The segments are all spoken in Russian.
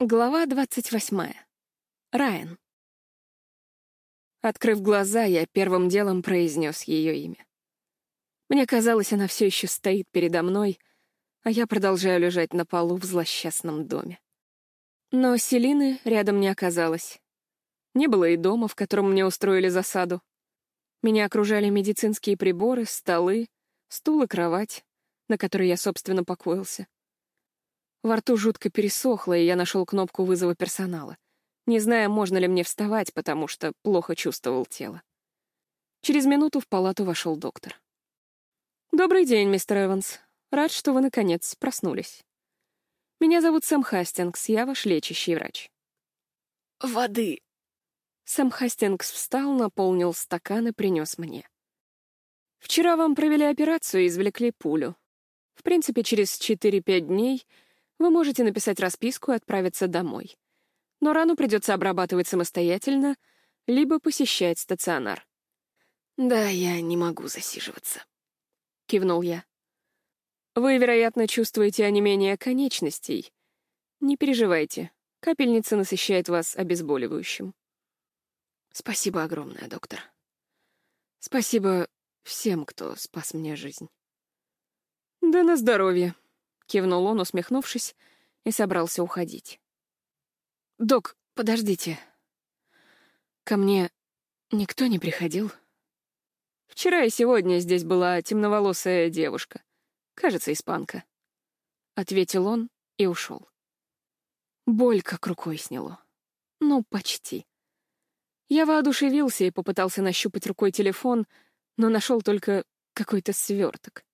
Глава двадцать восьмая. Райан. Открыв глаза, я первым делом произнес ее имя. Мне казалось, она все еще стоит передо мной, а я продолжаю лежать на полу в злосчастном доме. Но Селины рядом не оказалось. Не было и дома, в котором мне устроили засаду. Меня окружали медицинские приборы, столы, стул и кровать, на которой я, собственно, покоился. Во рту жутко пересохло, и я нашел кнопку вызова персонала, не зная, можно ли мне вставать, потому что плохо чувствовал тело. Через минуту в палату вошел доктор. «Добрый день, мистер Эванс. Рад, что вы, наконец, проснулись. Меня зовут Сэм Хастингс, я ваш лечащий врач». «Воды!» Сэм Хастингс встал, наполнил стакан и принес мне. «Вчера вам провели операцию и извлекли пулю. В принципе, через 4-5 дней — вы можете написать расписку и отправиться домой. Но рану придется обрабатывать самостоятельно, либо посещать стационар. «Да, я не могу засиживаться», — кивнул я. «Вы, вероятно, чувствуете онемение конечностей. Не переживайте, капельница насыщает вас обезболивающим». «Спасибо огромное, доктор. Спасибо всем, кто спас мне жизнь». «Да на здоровье», — кивнул он, усмехнувшись, и собрался уходить. «Док, подождите. Ко мне никто не приходил?» «Вчера и сегодня здесь была темноволосая девушка. Кажется, испанка», — ответил он и ушел. Боль как рукой сняло. Ну, почти. Я воодушевился и попытался нащупать рукой телефон, но нашел только какой-то сверток.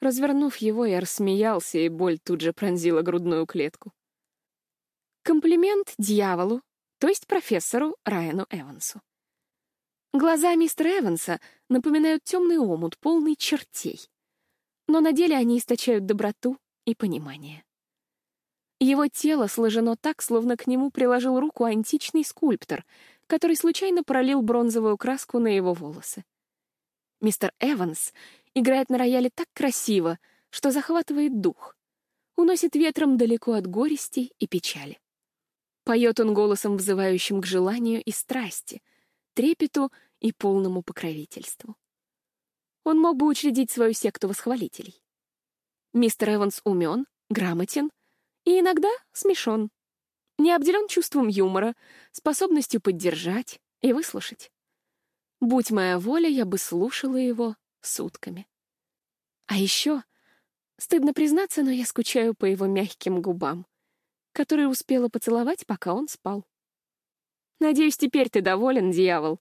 Развернув его, я рассмеялся, и боль тут же пронзила грудную клетку. Комплимент дьяволу, то есть профессору Райану Эвансу. Глаза мистера Эванса напоминают темный омут, полный чертей. Но на деле они источают доброту и понимание. Его тело сложено так, словно к нему приложил руку античный скульптор, который случайно пролил бронзовую краску на его волосы. Мистер Эванс играет на рояле так красиво, что захватывает дух. Уносит ветром далеко от горести и печали. Поет он голосом, взывающим к желанию и страсти, трепету и полному покровительству. Он мог бы учредить свою секту восхвалителей. Мистер Эванс умен, грамотен и иногда смешон. Не обделен чувством юмора, способностью поддержать и выслушать. Будь моя воля, я бы слушала его сутками. А еще, стыдно признаться, но я скучаю по его мягким губам, которые успела поцеловать, пока он спал. Надеюсь, теперь ты доволен, дьявол.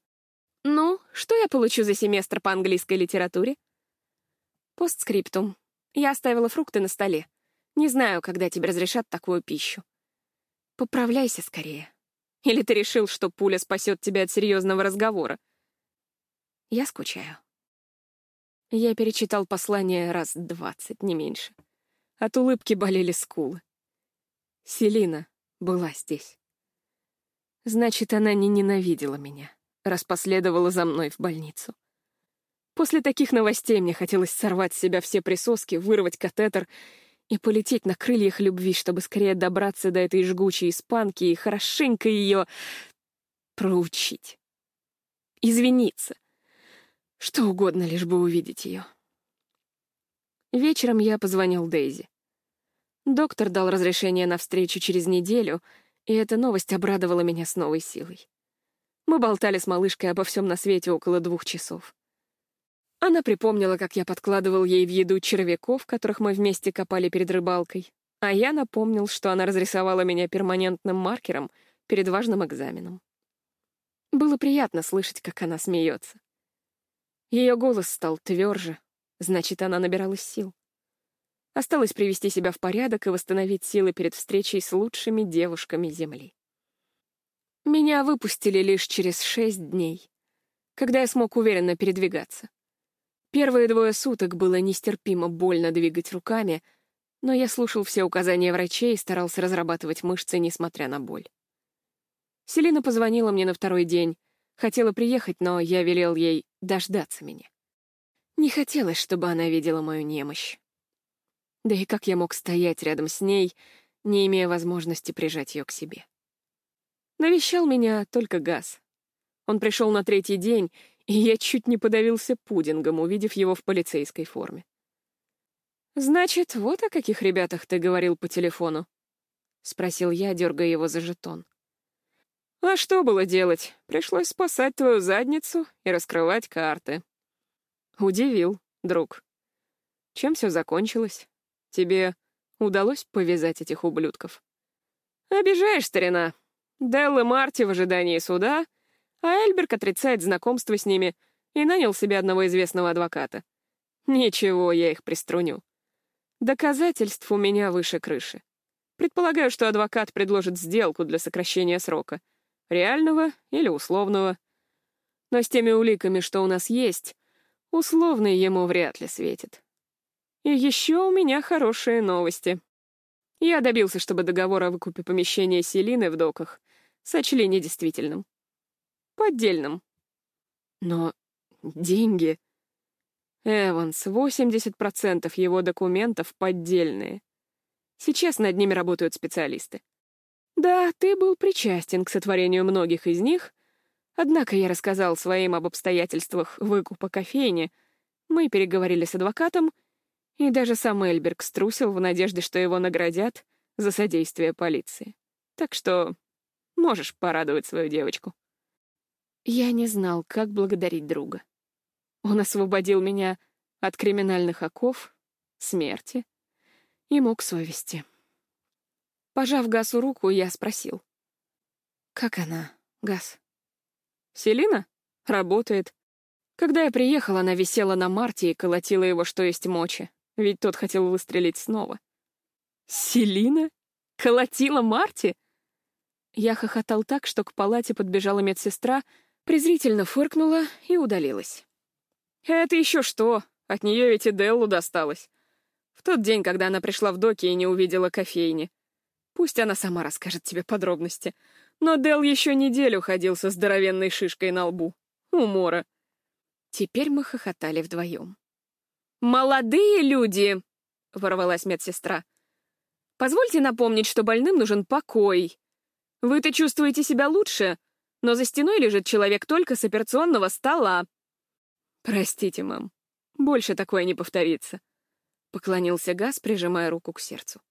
Ну, что я получу за семестр по английской литературе? Постскриптум. Я оставила фрукты на столе. Не знаю, когда тебе разрешат такую пищу. Поправляйся скорее. Или ты решил, что пуля спасет тебя от серьезного разговора? Я скучаю. Я перечитал послание раз двадцать, не меньше. От улыбки болели скулы. Селина была здесь. Значит, она не ненавидела меня, раз последовала за мной в больницу. После таких новостей мне хотелось сорвать с себя все присоски, вырвать катетер и полететь на крыльях любви, чтобы скорее добраться до этой жгучей испанки и хорошенько ее проучить. Извиниться — что угодно, лишь бы увидеть ее. Вечером я позвонил Дейзи. Доктор дал разрешение на встречу через неделю, и эта новость обрадовала меня с новой силой. Мы болтали с малышкой обо всем на свете около двух часов. Она припомнила, как я подкладывал ей в еду червяков, которых мы вместе копали перед рыбалкой, а я напомнил, что она разрисовала меня перманентным маркером перед важным экзаменом. Было приятно слышать, как она смеется. Ее голос стал тверже, значит, она набиралась сил. Осталось привести себя в порядок и восстановить силы перед встречей с лучшими девушками Земли. Меня выпустили лишь через шесть дней, когда я смог уверенно передвигаться. Первые двое суток было нестерпимо больно двигать руками, но я слушал все указания врачей и старался разрабатывать мышцы, несмотря на боль. Селина позвонила мне на второй день, хотела приехать, но я велел ей дождаться меня. Не хотелось, чтобы она видела мою немощь. Да и как я мог стоять рядом с ней, не имея возможности прижать ее к себе. Навещал меня только Газ. Он пришел на третий день, и я чуть не подавился пудингом, увидев его в полицейской форме. «Значит, вот о каких ребятах ты говорил по телефону?» — спросил я, дергая его за жетон. «А что было делать? Пришлось спасать твою задницу и раскрывать карты». «Удивил, друг. Чем все закончилось? Тебе удалось повязать этих ублюдков?» «Обижаешь, старина. Делл и Марти в ожидании суда, а Эльберг отрицает знакомство с ними и нанял себе одного известного адвоката. Ничего, я их приструню. Доказательств у меня выше крыши. Предполагаю, что адвокат предложит сделку для сокращения срока. Реального или условного. Но с теми уликами, что у нас есть, условный ему вряд ли светит. И еще у меня хорошие новости. Я добился, чтобы договор о выкупе помещения Селины в доках сочли недействительным. Поддельным. Но деньги... Эванс, 80% его документов поддельные. Сейчас над ними работают специалисты. Да, ты был причастен к сотворению многих из них, однако я рассказал своим об обстоятельствах выкупа кофейни, мы переговорили с адвокатом, и даже сам Эльберг струсил в надежде, что его наградят за содействие полиции. Так что можешь порадовать свою девочку. Я не знал, как благодарить друга. Он освободил меня от криминальных оков, смерти и мук совести. Пожав Гасу руку, я спросил. «Как она, Гас?» «Селина? Работает. Когда я приехал, она висела на Марте и колотила его, что есть мочи, ведь тот хотел выстрелить снова». «Селина? Колотила Марти?» Я хохотал так, что к палате подбежала медсестра, презрительно фыркнула и удалилась. Это еще что? От нее ведь и Деллу досталось. В тот день, когда она пришла в доки и не увидела кофейни. Пусть она сама расскажет тебе подробности. Но Дел еще неделю ходил со здоровенной шишкой на лбу. Умора. Теперь мы хохотали вдвоем. «Молодые люди!» — ворвалась медсестра. «Позвольте напомнить, что больным нужен покой. Вы-то чувствуете себя лучше, но за стеной лежит человек только с операционного стола. «Простите, мам. Больше такое не повторится», — поклонился Газ, прижимая руку к сердцу.